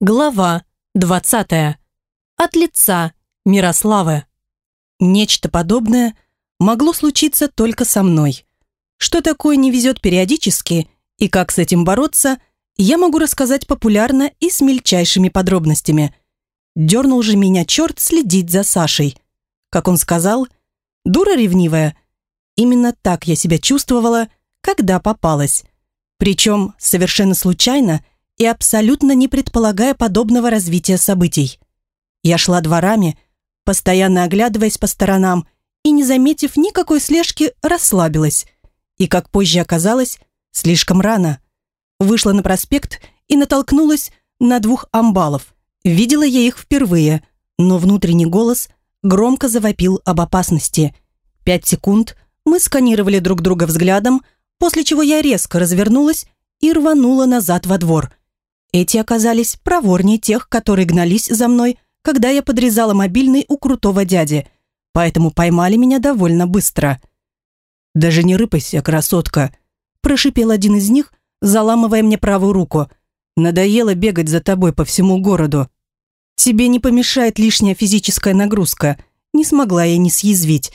Глава 20. От лица Мирославы. Нечто подобное могло случиться только со мной. Что такое не везет периодически и как с этим бороться, я могу рассказать популярно и с мельчайшими подробностями. Дернул же меня черт следить за Сашей. Как он сказал, дура ревнивая. Именно так я себя чувствовала, когда попалась. Причем совершенно случайно – и абсолютно не предполагая подобного развития событий. Я шла дворами, постоянно оглядываясь по сторонам и, не заметив никакой слежки, расслабилась. И, как позже оказалось, слишком рано. Вышла на проспект и натолкнулась на двух амбалов. Видела я их впервые, но внутренний голос громко завопил об опасности. Пять секунд мы сканировали друг друга взглядом, после чего я резко развернулась и рванула назад во двор – эти оказались проворнее тех, которые гнались за мной, когда я подрезала мобильный у крутого дяди, поэтому поймали меня довольно быстро. «Даже не рыпайся, красотка», – прошипел один из них, заламывая мне правую руку. «Надоело бегать за тобой по всему городу. Тебе не помешает лишняя физическая нагрузка», не смогла я не съязвить.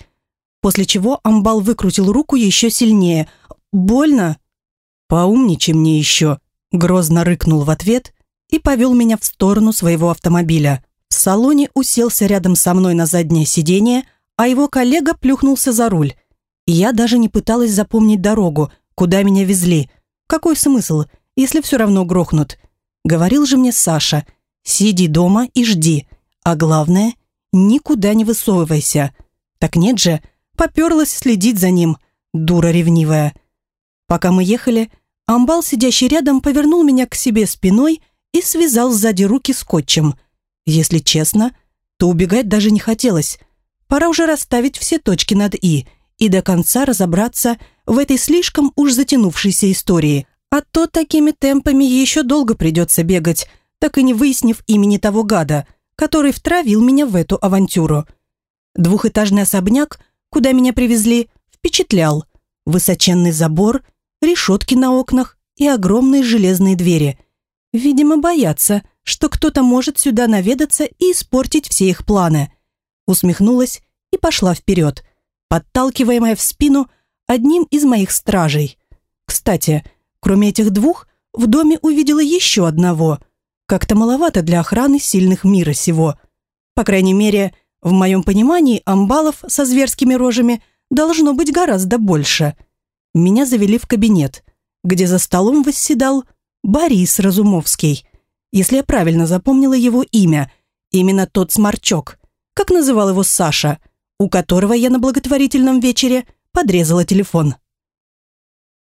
После чего амбал выкрутил руку еще сильнее. «Больно?» «Поумничай мне еще», Грозно рыкнул в ответ и повел меня в сторону своего автомобиля. В салоне уселся рядом со мной на заднее сиденье, а его коллега плюхнулся за руль. Я даже не пыталась запомнить дорогу, куда меня везли. Какой смысл, если все равно грохнут? Говорил же мне Саша, сиди дома и жди, а главное, никуда не высовывайся. Так нет же, поперлась следить за ним, дура ревнивая. Пока мы ехали, Амбал, сидящий рядом, повернул меня к себе спиной и связал сзади руки скотчем. Если честно, то убегать даже не хотелось. Пора уже расставить все точки над «и» и до конца разобраться в этой слишком уж затянувшейся истории. А то такими темпами еще долго придется бегать, так и не выяснив имени того гада, который втравил меня в эту авантюру. Двухэтажный особняк, куда меня привезли, впечатлял. Высоченный забор – решетки на окнах и огромные железные двери. Видимо, боятся, что кто-то может сюда наведаться и испортить все их планы. Усмехнулась и пошла вперед, подталкиваемая в спину одним из моих стражей. Кстати, кроме этих двух, в доме увидела еще одного. Как-то маловато для охраны сильных мира сего. По крайней мере, в моем понимании амбалов со зверскими рожами должно быть гораздо больше – меня завели в кабинет, где за столом восседал Борис Разумовский. Если я правильно запомнила его имя, именно тот сморчок, как называл его Саша, у которого я на благотворительном вечере подрезала телефон.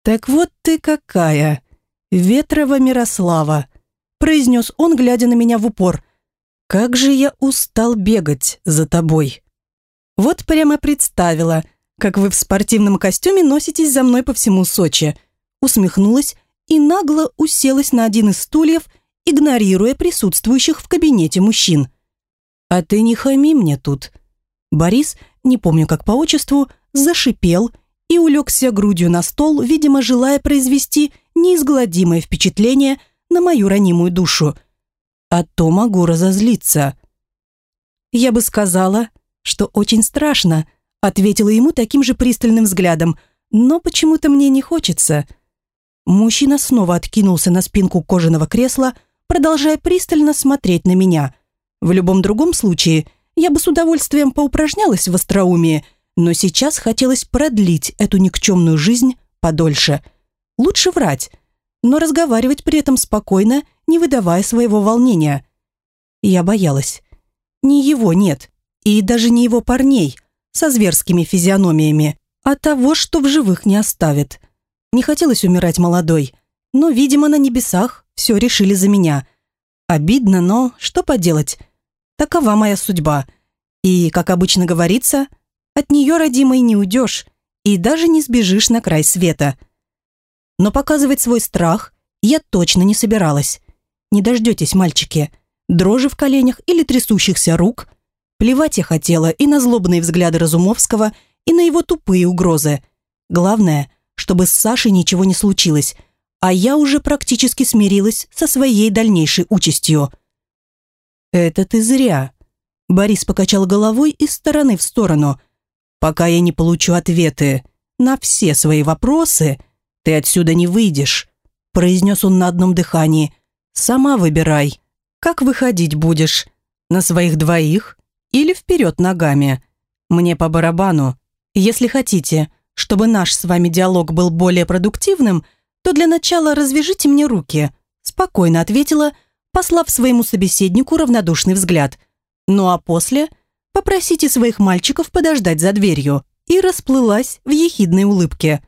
«Так вот ты какая, Ветрова Мирослава», произнес он, глядя на меня в упор. «Как же я устал бегать за тобой». Вот прямо представила – как вы в спортивном костюме носитесь за мной по всему Сочи». Усмехнулась и нагло уселась на один из стульев, игнорируя присутствующих в кабинете мужчин. «А ты не хами мне тут». Борис, не помню как по отчеству, зашипел и улегся грудью на стол, видимо, желая произвести неизгладимое впечатление на мою ранимую душу. А то могу разозлиться. Я бы сказала, что очень страшно, Ответила ему таким же пристальным взглядом. Но почему-то мне не хочется. Мужчина снова откинулся на спинку кожаного кресла, продолжая пристально смотреть на меня. В любом другом случае, я бы с удовольствием поупражнялась в остроумии, но сейчас хотелось продлить эту никчемную жизнь подольше. Лучше врать, но разговаривать при этом спокойно, не выдавая своего волнения. Я боялась. Не его нет, и даже не его парней – со зверскими физиономиями, а того, что в живых не оставит. Не хотелось умирать молодой, но, видимо, на небесах все решили за меня. Обидно, но что поделать? Такова моя судьба. И, как обычно говорится, от нее, родимой, не уйдешь и даже не сбежишь на край света. Но показывать свой страх я точно не собиралась. Не дождетесь, мальчики. Дрожи в коленях или трясущихся рук Плевать я хотела и на злобные взгляды Разумовского, и на его тупые угрозы. Главное, чтобы с Сашей ничего не случилось, а я уже практически смирилась со своей дальнейшей участью. «Это ты зря». Борис покачал головой из стороны в сторону. «Пока я не получу ответы на все свои вопросы, ты отсюда не выйдешь», произнес он на одном дыхании. «Сама выбирай, как выходить будешь, на своих двоих или вперед ногами. Мне по барабану. Если хотите, чтобы наш с вами диалог был более продуктивным, то для начала развяжите мне руки», спокойно ответила, послав своему собеседнику равнодушный взгляд. «Ну а после попросите своих мальчиков подождать за дверью» и расплылась в ехидной улыбке.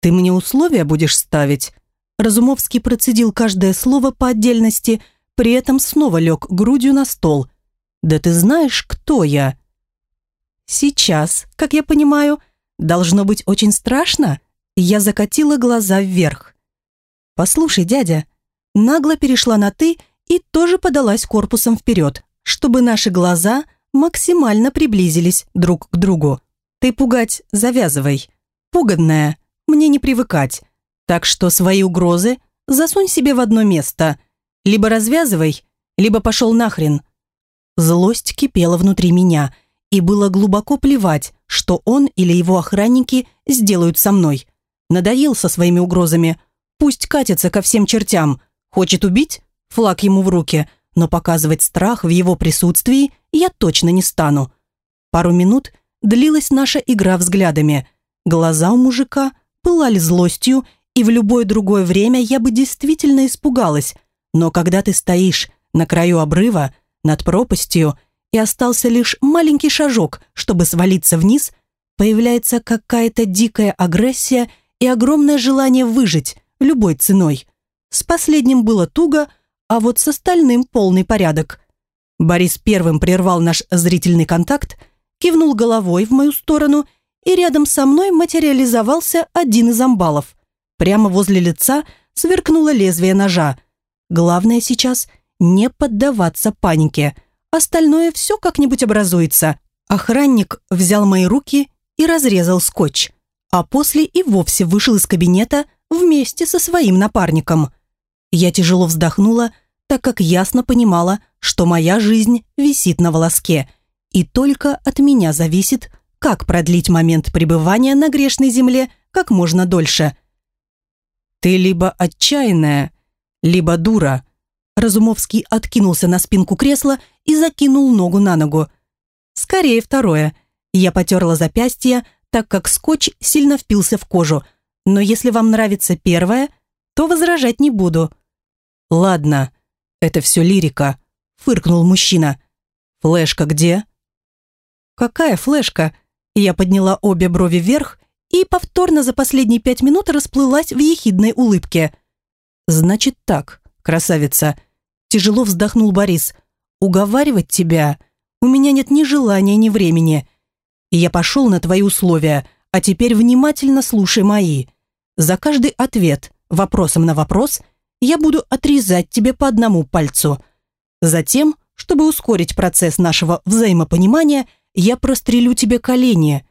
«Ты мне условия будешь ставить?» Разумовский процедил каждое слово по отдельности, при этом снова лег грудью на стол. «Да ты знаешь, кто я?» «Сейчас, как я понимаю, должно быть очень страшно?» Я закатила глаза вверх. «Послушай, дядя», нагло перешла на «ты» и тоже подалась корпусом вперед, чтобы наши глаза максимально приблизились друг к другу. «Ты пугать завязывай. Пуганная, мне не привыкать. Так что свои угрозы засунь себе в одно место. Либо развязывай, либо пошел нахрен». Злость кипела внутри меня, и было глубоко плевать, что он или его охранники сделают со мной. Надоел со своими угрозами. Пусть катится ко всем чертям. Хочет убить? Флаг ему в руки. Но показывать страх в его присутствии я точно не стану. Пару минут длилась наша игра взглядами. Глаза у мужика пылали злостью, и в любое другое время я бы действительно испугалась. Но когда ты стоишь на краю обрыва, над пропастью, и остался лишь маленький шажок, чтобы свалиться вниз, появляется какая-то дикая агрессия и огромное желание выжить любой ценой. С последним было туго, а вот с остальным полный порядок. Борис первым прервал наш зрительный контакт, кивнул головой в мою сторону, и рядом со мной материализовался один из амбалов. Прямо возле лица сверкнуло лезвие ножа. Главное сейчас не поддаваться панике. Остальное все как-нибудь образуется. Охранник взял мои руки и разрезал скотч а после и вовсе вышел из кабинета вместе со своим напарником. Я тяжело вздохнула, так как ясно понимала, что моя жизнь висит на волоске, и только от меня зависит, как продлить момент пребывания на грешной земле как можно дольше. «Ты либо отчаянная, либо дура», Разумовский откинулся на спинку кресла и закинул ногу на ногу. «Скорее второе». Я потерла запястье, так как скотч сильно впился в кожу. Но если вам нравится первое, то возражать не буду». «Ладно, это все лирика», — фыркнул мужчина. «Флешка где?» «Какая флешка?» Я подняла обе брови вверх и повторно за последние пять минут расплылась в ехидной улыбке. «Значит так, красавица», — тяжело вздохнул Борис. «Уговаривать тебя у меня нет ни желания, ни времени я пошел на твои условия, а теперь внимательно слушай мои. За каждый ответ вопросом на вопрос я буду отрезать тебе по одному пальцу. Затем, чтобы ускорить процесс нашего взаимопонимания, я прострелю тебе колени».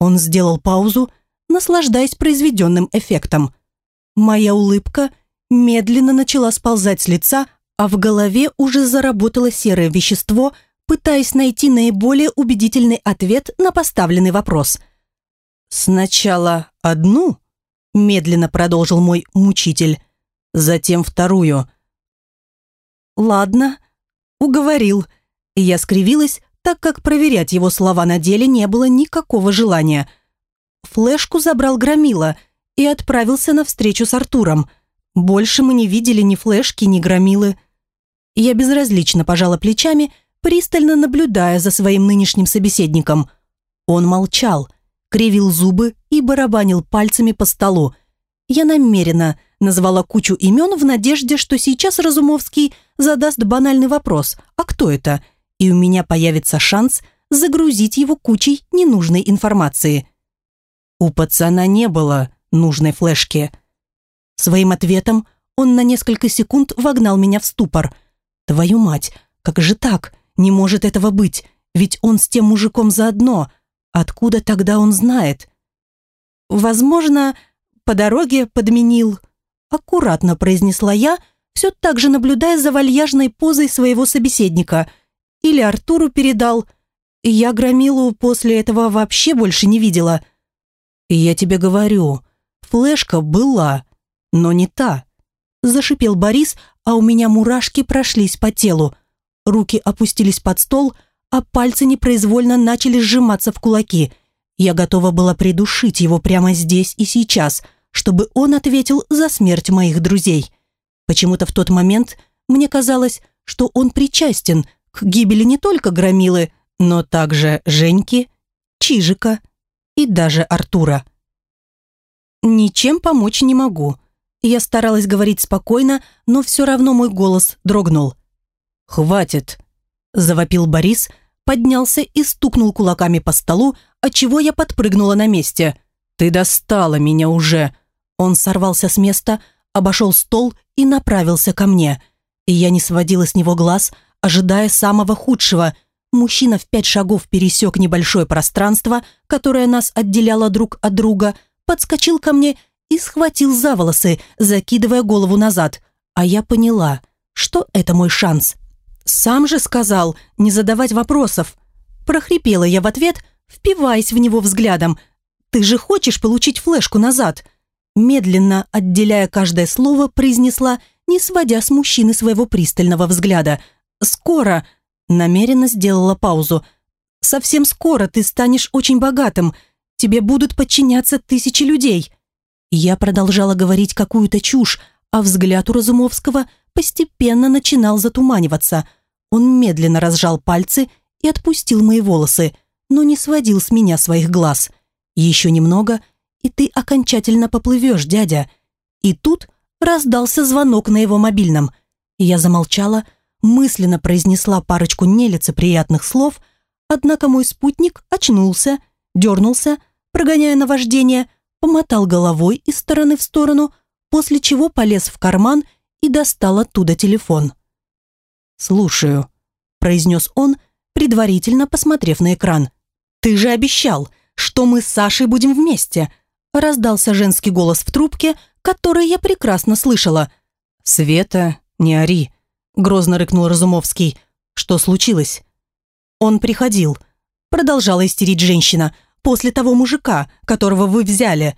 Он сделал паузу, наслаждаясь произведенным эффектом. Моя улыбка медленно начала сползать с лица, а в голове уже заработало серое вещество – пытаясь найти наиболее убедительный ответ на поставленный вопрос. «Сначала одну», – медленно продолжил мой мучитель, затем вторую. «Ладно», – уговорил. Я скривилась, так как проверять его слова на деле не было никакого желания. Флешку забрал Громила и отправился на встречу с Артуром. Больше мы не видели ни флешки, ни Громилы. Я безразлично пожала плечами – пристально наблюдая за своим нынешним собеседником. Он молчал, кривил зубы и барабанил пальцами по столу. Я намеренно назвала кучу имен в надежде, что сейчас Разумовский задаст банальный вопрос «А кто это?» и у меня появится шанс загрузить его кучей ненужной информации. У пацана не было нужной флешки. Своим ответом он на несколько секунд вогнал меня в ступор. «Твою мать, как же так? Не может этого быть, ведь он с тем мужиком заодно. Откуда тогда он знает? Возможно, по дороге подменил. Аккуратно произнесла я, все так же наблюдая за вальяжной позой своего собеседника. Или Артуру передал. Я Громилу после этого вообще больше не видела. «Я тебе говорю, флешка была, но не та», – зашипел Борис, а у меня мурашки прошлись по телу. Руки опустились под стол, а пальцы непроизвольно начали сжиматься в кулаки. Я готова была придушить его прямо здесь и сейчас, чтобы он ответил за смерть моих друзей. Почему-то в тот момент мне казалось, что он причастен к гибели не только Громилы, но также Женьки, Чижика и даже Артура. «Ничем помочь не могу». Я старалась говорить спокойно, но все равно мой голос дрогнул. «Хватит!» – завопил Борис, поднялся и стукнул кулаками по столу, отчего я подпрыгнула на месте. «Ты достала меня уже!» Он сорвался с места, обошел стол и направился ко мне. И я не сводила с него глаз, ожидая самого худшего. Мужчина в пять шагов пересек небольшое пространство, которое нас отделяло друг от друга, подскочил ко мне и схватил за волосы, закидывая голову назад. А я поняла, что это мой шанс. Сам же сказал не задавать вопросов. Прохрипела я в ответ, впиваясь в него взглядом. «Ты же хочешь получить флешку назад?» Медленно, отделяя каждое слово, произнесла, не сводя с мужчины своего пристального взгляда. «Скоро!» Намеренно сделала паузу. «Совсем скоро ты станешь очень богатым. Тебе будут подчиняться тысячи людей». Я продолжала говорить какую-то чушь, а взгляд у Разумовского постепенно начинал затуманиваться. Он медленно разжал пальцы и отпустил мои волосы, но не сводил с меня своих глаз. Еще немного — и ты окончательно поплывешь, дядя». И тут раздался звонок на его мобильном. Я замолчала, мысленно произнесла парочку нелицеприятных слов, однако мой спутник очнулся, дернулся, прогоняя наваждение, помотал головой из стороны в сторону, после чего полез в карман и достал оттуда телефон. «Слушаю», – произнес он, предварительно посмотрев на экран. «Ты же обещал, что мы с Сашей будем вместе», раздался женский голос в трубке, который я прекрасно слышала. «Света, не ори», – грозно рыкнул Разумовский. «Что случилось?» «Он приходил», – продолжала истерить женщина, «после того мужика, которого вы взяли».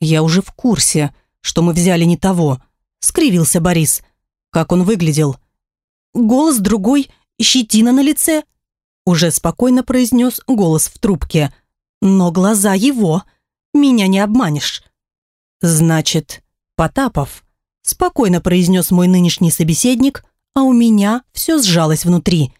«Я уже в курсе, что мы взяли не того», – скривился Борис. «Как он выглядел?» «Голос другой, щетина на лице», – уже спокойно произнес голос в трубке. «Но глаза его», – меня не обманешь». «Значит, Потапов», – спокойно произнес мой нынешний собеседник, а у меня все сжалось внутри.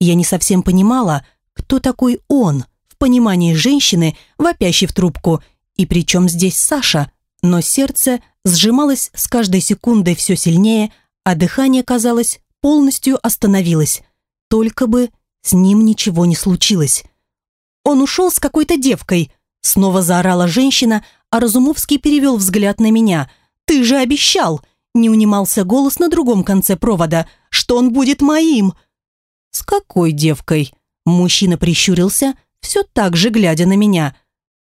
Я не совсем понимала, кто такой он в понимании женщины, вопящей в трубку, и при чем здесь Саша, но сердце сжималось с каждой секундой все сильнее, а дыхание, казалось, полностью остановилось. Только бы с ним ничего не случилось. Он ушел с какой-то девкой, Снова заорала женщина, а Разумовский перевел взгляд на меня. «Ты же обещал!» Не унимался голос на другом конце провода, что он будет моим. «С какой девкой?» Мужчина прищурился, все так же глядя на меня.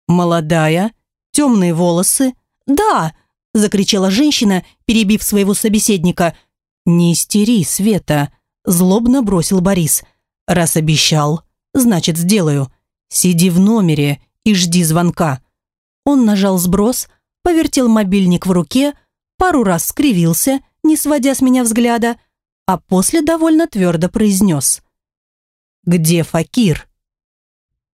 «Молодая, темные волосы». «Да!» – закричала женщина, перебив своего собеседника. «Не истери, Света!» – злобно бросил Борис. «Раз обещал, значит, сделаю. Сиди в номере и жди звонка». Он нажал сброс, повертел мобильник в руке, пару раз скривился, не сводя с меня взгляда, а после довольно твердо произнес. «Где Факир?»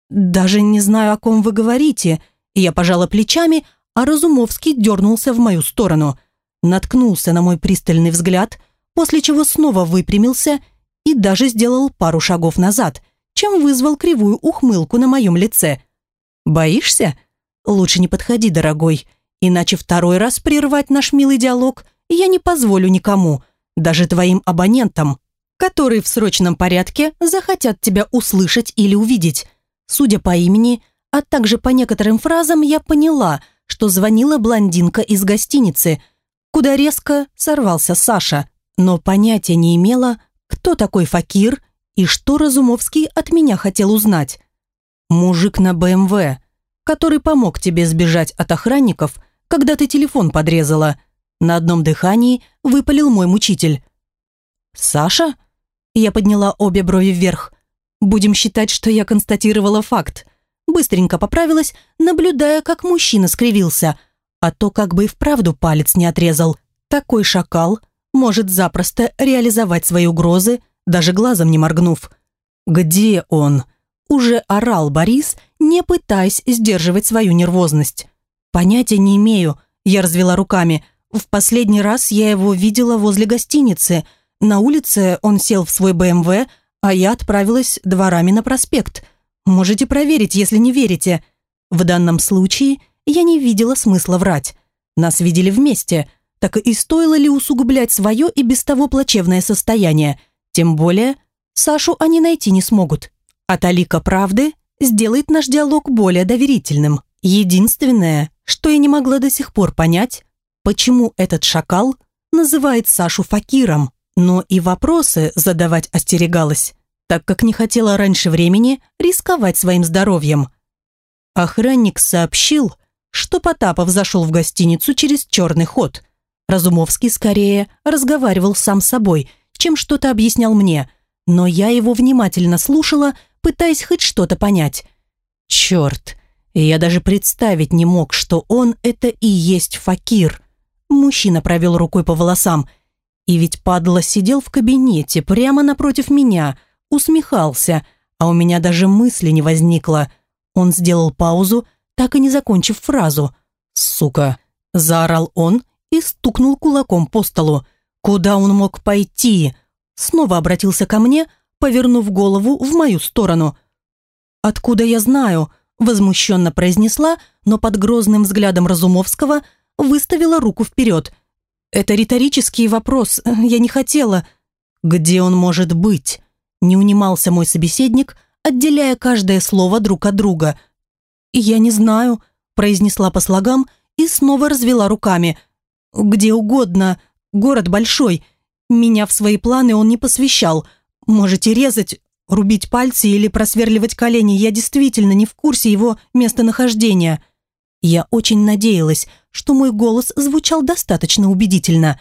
«Даже не знаю, о ком вы говорите». Я пожала плечами, а Разумовский дернулся в мою сторону. Наткнулся на мой пристальный взгляд, после чего снова выпрямился и даже сделал пару шагов назад, чем вызвал кривую ухмылку на моем лице. Боишься? Лучше не подходи, дорогой, иначе второй раз прервать наш милый диалог я не позволю никому, даже твоим абонентам, которые в срочном порядке захотят тебя услышать или увидеть. Судя по имени, а также по некоторым фразам, я поняла, что звонила блондинка из гостиницы, куда резко сорвался Саша, но понятия не имела, кто такой Факир и что Разумовский от меня хотел узнать. Мужик на БМВ, который помог тебе сбежать от охранников, когда ты телефон подрезала. На одном дыхании выпалил мой мучитель. «Саша?» Я подняла обе брови вверх. «Будем считать, что я констатировала факт». Быстренько поправилась, наблюдая, как мужчина скривился, а то как бы и вправду палец не отрезал. Такой шакал может запросто реализовать свои угрозы, даже глазом не моргнув. «Где он?» Уже орал Борис, не пытаясь сдерживать свою нервозность. «Понятия не имею», я развела руками. «В последний раз я его видела возле гостиницы. На улице он сел в свой БМВ, а я отправилась дворами на проспект. Можете проверить, если не верите. В данном случае я не видела смысла врать. Нас видели вместе. Так и стоило ли усугублять свое и без того плачевное состояние? Тем более, Сашу они найти не смогут. А талика правды сделает наш диалог более доверительным. Единственное, что я не могла до сих пор понять, почему этот шакал называет Сашу факиром, но и вопросы задавать остерегалась, так как не хотела раньше времени рисковать своим здоровьем. Охранник сообщил, что Потапов зашел в гостиницу через черный ход. Разумовский скорее разговаривал сам с собой, чем что-то объяснял мне, но я его внимательно слушала, пытаясь хоть что-то понять. Черт, я даже представить не мог, что он это и есть факир. Мужчина провел рукой по волосам. И ведь падла сидел в кабинете прямо напротив меня, усмехался, а у меня даже мысли не возникло. Он сделал паузу, так и не закончив фразу. «Сука!» – заорал он и стукнул кулаком по столу. «Куда он мог пойти?» Снова обратился ко мне, повернув голову в мою сторону. «Откуда я знаю?» – возмущенно произнесла, но под грозным взглядом Разумовского выставила руку вперед. «Это риторический вопрос, я не хотела». «Где он может быть?» – не унимался мой собеседник, отделяя каждое слово друг от друга. «Я не знаю», – произнесла по слогам и снова развела руками. «Где угодно, город большой. Меня в свои планы он не посвящал. Можете резать, рубить пальцы или просверливать колени, я действительно не в курсе его местонахождения. Я очень надеялась, что мой голос звучал достаточно убедительно,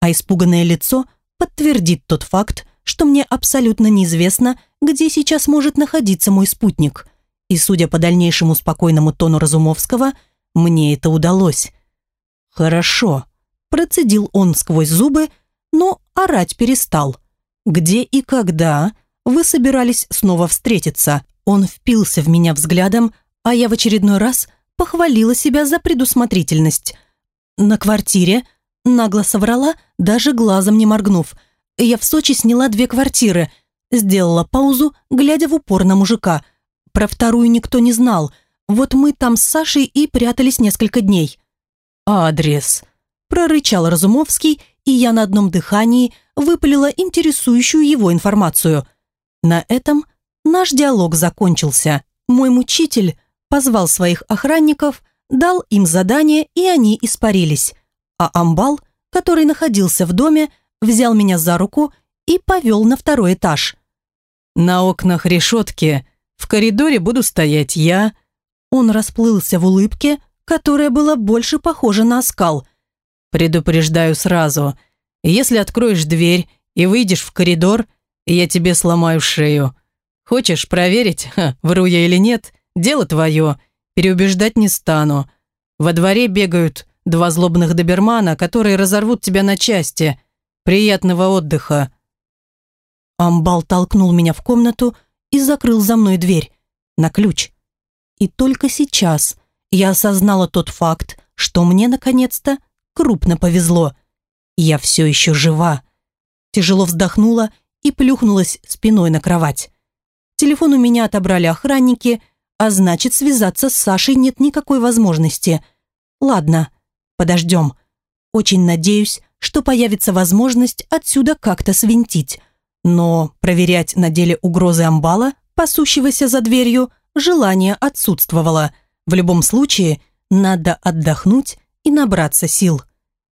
а испуганное лицо подтвердит тот факт, что мне абсолютно неизвестно, где сейчас может находиться мой спутник. И судя по дальнейшему спокойному тону Разумовского, мне это удалось. «Хорошо», – процедил он сквозь зубы, но орать перестал. «Где и когда вы собирались снова встретиться?» Он впился в меня взглядом, а я в очередной раз похвалила себя за предусмотрительность. «На квартире?» – нагло соврала, даже глазом не моргнув. «Я в Сочи сняла две квартиры», – сделала паузу, глядя в упор на мужика. Про вторую никто не знал. Вот мы там с Сашей и прятались несколько дней. «Адрес», – прорычал Разумовский и я на одном дыхании выпалила интересующую его информацию. На этом наш диалог закончился. Мой мучитель позвал своих охранников, дал им задание, и они испарились. А Амбал, который находился в доме, взял меня за руку и повел на второй этаж. «На окнах решетки. В коридоре буду стоять я». Он расплылся в улыбке, которая была больше похожа на оскал – Предупреждаю сразу. Если откроешь дверь и выйдешь в коридор, я тебе сломаю шею. Хочешь проверить, ха, вру я или нет, дело твое. Переубеждать не стану. Во дворе бегают два злобных добермана, которые разорвут тебя на части. Приятного отдыха. Амбал толкнул меня в комнату и закрыл за мной дверь. На ключ. И только сейчас я осознала тот факт, что мне наконец-то крупно повезло. Я все еще жива. Тяжело вздохнула и плюхнулась спиной на кровать. Телефон у меня отобрали охранники, а значит, связаться с Сашей нет никакой возможности. Ладно, подождем. Очень надеюсь, что появится возможность отсюда как-то свинтить. Но проверять на деле угрозы амбала, пасущегося за дверью, желание отсутствовало. В любом случае, надо отдохнуть и набраться сил.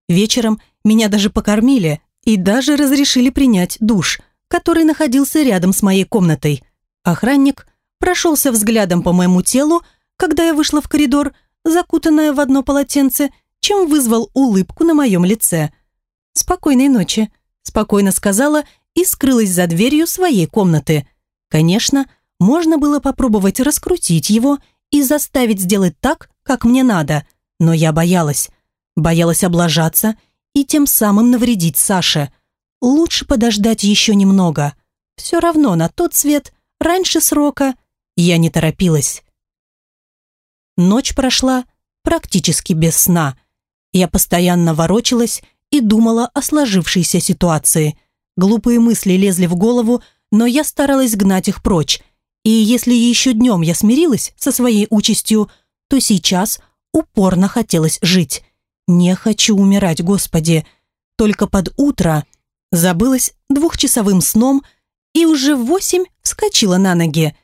Вечером меня даже покормили и даже разрешили принять душ, который находился рядом с моей комнатой. Охранник прошелся взглядом по моему телу, когда я вышла в коридор, закутанная в одно полотенце, чем вызвал улыбку на моем лице. «Спокойной ночи», – спокойно сказала и скрылась за дверью своей комнаты. Конечно, можно было попробовать раскрутить его и заставить сделать так, как мне надо, но я боялась. Боялась облажаться и тем самым навредить Саше. Лучше подождать еще немного. Все равно на тот свет, раньше срока, я не торопилась. Ночь прошла практически без сна. Я постоянно ворочалась и думала о сложившейся ситуации. Глупые мысли лезли в голову, но я старалась гнать их прочь. И если еще днем я смирилась со своей участью, то сейчас упорно хотелось жить. Не хочу умирать, Господи. Только под утро забылась двухчасовым сном и уже в восемь вскочила на ноги.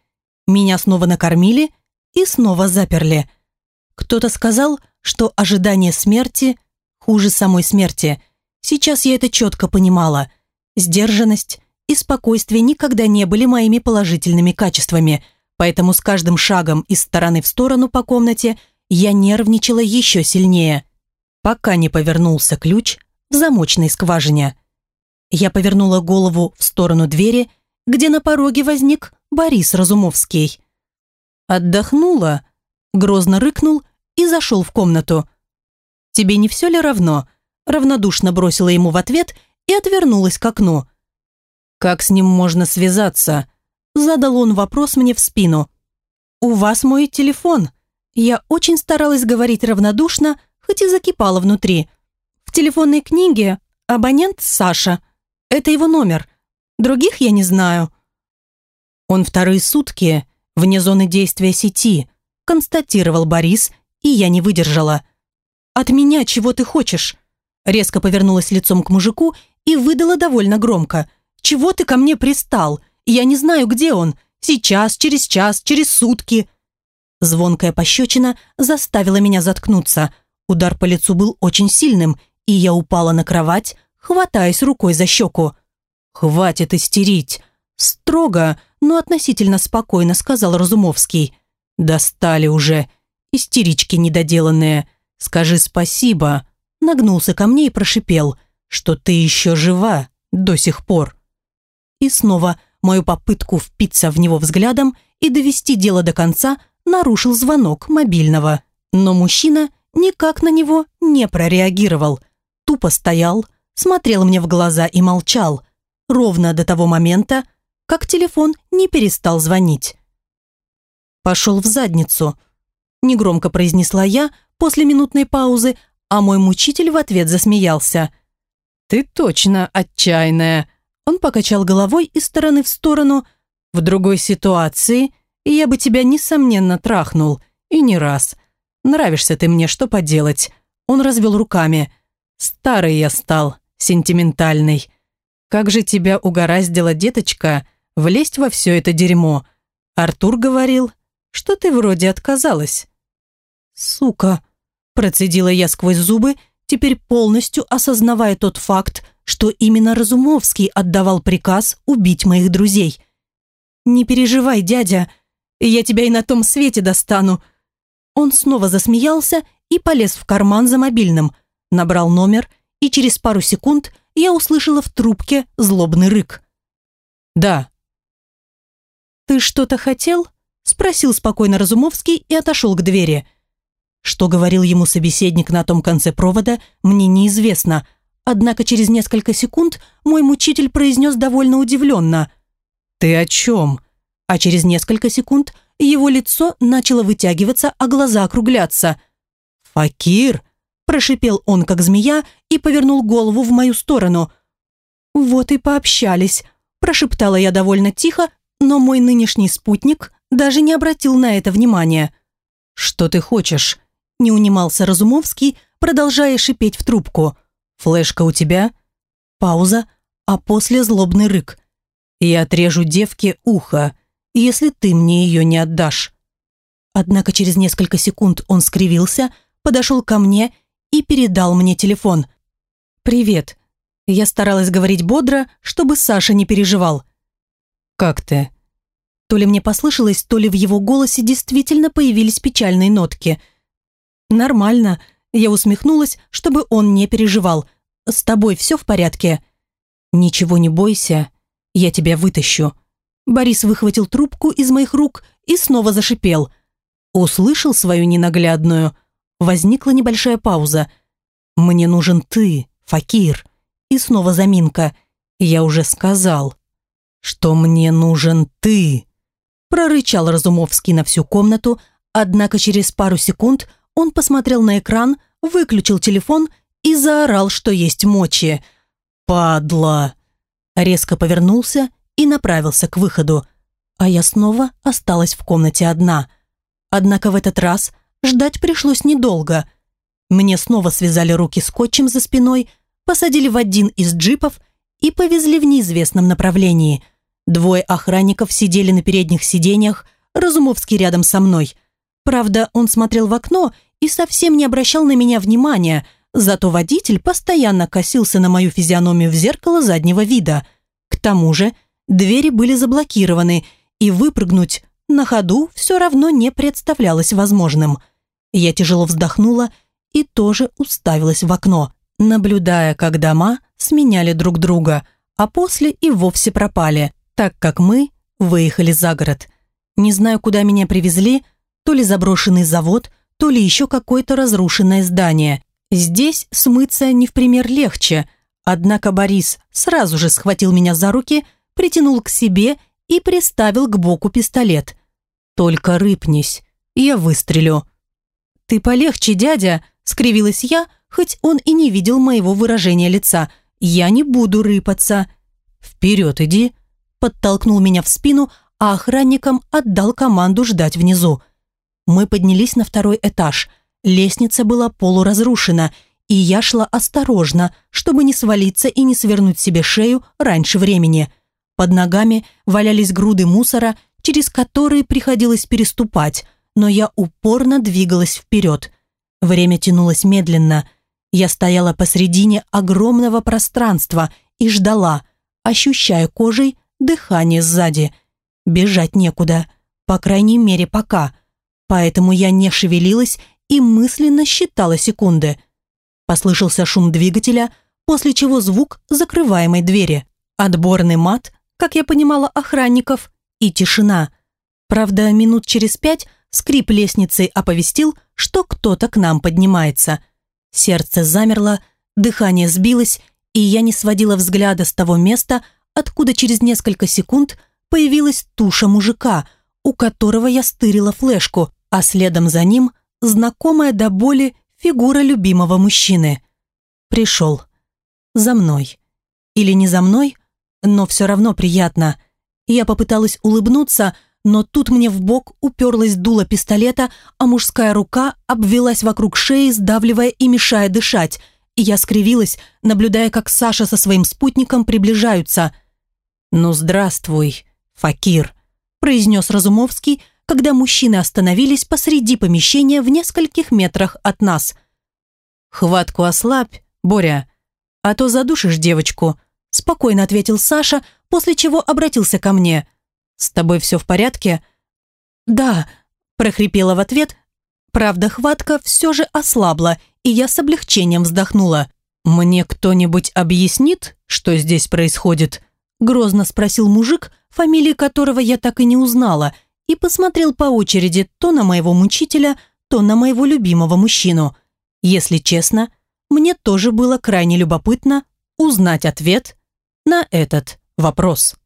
Меня снова накормили и снова заперли. Кто-то сказал, что ожидание смерти хуже самой смерти. Сейчас я это четко понимала. Сдержанность и спокойствие никогда не были моими положительными качествами, поэтому с каждым шагом из стороны в сторону по комнате я нервничала еще сильнее, пока не повернулся ключ в замочной скважине. Я повернула голову в сторону двери, где на пороге возник Борис Разумовский. «Отдохнула?» – грозно рыкнул и зашел в комнату. «Тебе не все ли равно?» – равнодушно бросила ему в ответ и отвернулась к окну. «Как с ним можно связаться?» – задал он вопрос мне в спину. «У вас мой телефон». Я очень старалась говорить равнодушно, хоть и закипала внутри. В телефонной книге абонент Саша. Это его номер. Других я не знаю. Он вторые сутки вне зоны действия сети, констатировал Борис, и я не выдержала. «От меня чего ты хочешь?» Резко повернулась лицом к мужику и выдала довольно громко. «Чего ты ко мне пристал? Я не знаю, где он. Сейчас, через час, через сутки». Звонкая пощечина заставила меня заткнуться. Удар по лицу был очень сильным, и я упала на кровать, хватаясь рукой за щеку. «Хватит истерить!» Строго, но относительно спокойно сказал Разумовский. «Достали уже. Истерички недоделанные. Скажи спасибо». Нагнулся ко мне и прошипел, что ты еще жива до сих пор. И снова мою попытку впиться в него взглядом и довести дело до конца нарушил звонок мобильного. Но мужчина никак на него не прореагировал. Тупо стоял, смотрел мне в глаза и молчал. Ровно до того момента, как телефон не перестал звонить. «Пошел в задницу», – негромко произнесла я после минутной паузы, а мой мучитель в ответ засмеялся. «Ты точно отчаянная», – он покачал головой из стороны в сторону. «В другой ситуации я бы тебя, несомненно, трахнул, и не раз. Нравишься ты мне, что поделать?» Он развел руками. «Старый я стал, сентиментальный. Как же тебя угораздила, деточка, влезть во все это дерьмо. Артур говорил, что ты вроде отказалась». «Сука!» – процедила я сквозь зубы, теперь полностью осознавая тот факт, что именно Разумовский отдавал приказ убить моих друзей. «Не переживай, дядя, я тебя и на том свете достану». Он снова засмеялся и полез в карман за мобильным, набрал номер, и через пару секунд я услышала в трубке злобный рык. «Да», «Ты что-то хотел?» – спросил спокойно Разумовский и отошел к двери. Что говорил ему собеседник на том конце провода, мне неизвестно. Однако через несколько секунд мой мучитель произнес довольно удивленно. «Ты о чем?» А через несколько секунд его лицо начало вытягиваться, а глаза округляться. «Факир!» – прошипел он, как змея, и повернул голову в мою сторону. «Вот и пообщались», – прошептала я довольно тихо, но мой нынешний спутник даже не обратил на это внимания. «Что ты хочешь?» – не унимался Разумовский, продолжая шипеть в трубку. «Флешка у тебя?» Пауза, а после злобный рык. «Я отрежу девке ухо, если ты мне ее не отдашь». Однако через несколько секунд он скривился, подошел ко мне и передал мне телефон. «Привет». Я старалась говорить бодро, чтобы Саша не переживал. «Как ты?» То ли мне послышалось, то ли в его голосе действительно появились печальные нотки. «Нормально. Я усмехнулась, чтобы он не переживал. «С тобой все в порядке?» «Ничего не бойся, я тебя вытащу». Борис выхватил трубку из моих рук и снова зашипел. Услышал свою ненаглядную. Возникла небольшая пауза. «Мне нужен ты, Факир». И снова заминка. «Я уже сказал, что мне нужен ты». Прорычал Разумовский на всю комнату, однако через пару секунд он посмотрел на экран, выключил телефон и заорал, что есть мочи. «Падла!» Резко повернулся и направился к выходу. А я снова осталась в комнате одна. Однако в этот раз ждать пришлось недолго. Мне снова связали руки скотчем за спиной, посадили в один из джипов и повезли в неизвестном направлении. Двое охранников сидели на передних сиденьях, Разумовский рядом со мной. Правда, он смотрел в окно совсем не обращал на меня внимания, зато водитель постоянно косился на мою физиономию в зеркало заднего вида. К тому же двери были заблокированы, и выпрыгнуть на ходу все равно не представлялось возможным. Я тяжело вздохнула и тоже уставилась в окно, наблюдая, как дома сменяли друг друга, а после и вовсе пропали, так как мы выехали за город. Не знаю, куда меня привезли, то ли заброшенный завод, то ли еще какое-то разрушенное здание. Здесь смыться не в пример легче, однако Борис сразу же схватил меня за руки, притянул к себе и приставил к боку пистолет. «Только рыпнись, я выстрелю». «Ты полегче, дядя», — скривилась я, хоть он и не видел моего выражения лица. «Я не буду рыпаться». «Вперед иди», — подтолкнул меня в спину, а охранникам отдал команду ждать внизу. Мы поднялись на второй этаж. Лестница была полуразрушена, и я шла осторожно, чтобы не свалиться и не свернуть себе шею раньше времени. Под ногами валялись груды мусора, через которые приходилось переступать, но я упорно двигалась вперед. Время тянулось медленно. Я стояла посредине огромного пространства и ждала, ощущая кожей дыхание сзади. Бежать некуда, по крайней мере пока – Поэтому я не шевелилась и мысленно считала секунды. Послышался шум двигателя, после чего звук закрываемой двери. Отборный мат, как я понимала, охранников, и тишина. Правда, минут через пять скрип лестницы оповестил, что кто-то к нам поднимается. Сердце замерло, дыхание сбилось, и я не сводила взгляда с того места, откуда через несколько секунд появилась туша мужика, у которого я стырила флешку, а следом за ним знакомая до боли фигура любимого мужчины. Пришел. За мной. Или не за мной, но все равно приятно. Я попыталась улыбнуться, но тут мне в бок уперлась дуло пистолета, а мужская рука обвелась вокруг шеи, сдавливая и мешая дышать. И я скривилась, наблюдая, как Саша со своим спутником приближаются. «Ну, здравствуй, Факир», – произнес Разумовский, – когда мужчины остановились посреди помещения в нескольких метрах от нас. «Хватку ослабь, Боря, а то задушишь девочку», спокойно ответил Саша, после чего обратился ко мне. «С тобой все в порядке?» «Да», прохрипела в ответ. Правда, хватка все же ослабла, и я с облегчением вздохнула. «Мне кто-нибудь объяснит, что здесь происходит?» Грозно спросил мужик, фамилии которого я так и не узнала – и посмотрел по очереди то на моего мучителя, то на моего любимого мужчину. Если честно, мне тоже было крайне любопытно узнать ответ на этот вопрос.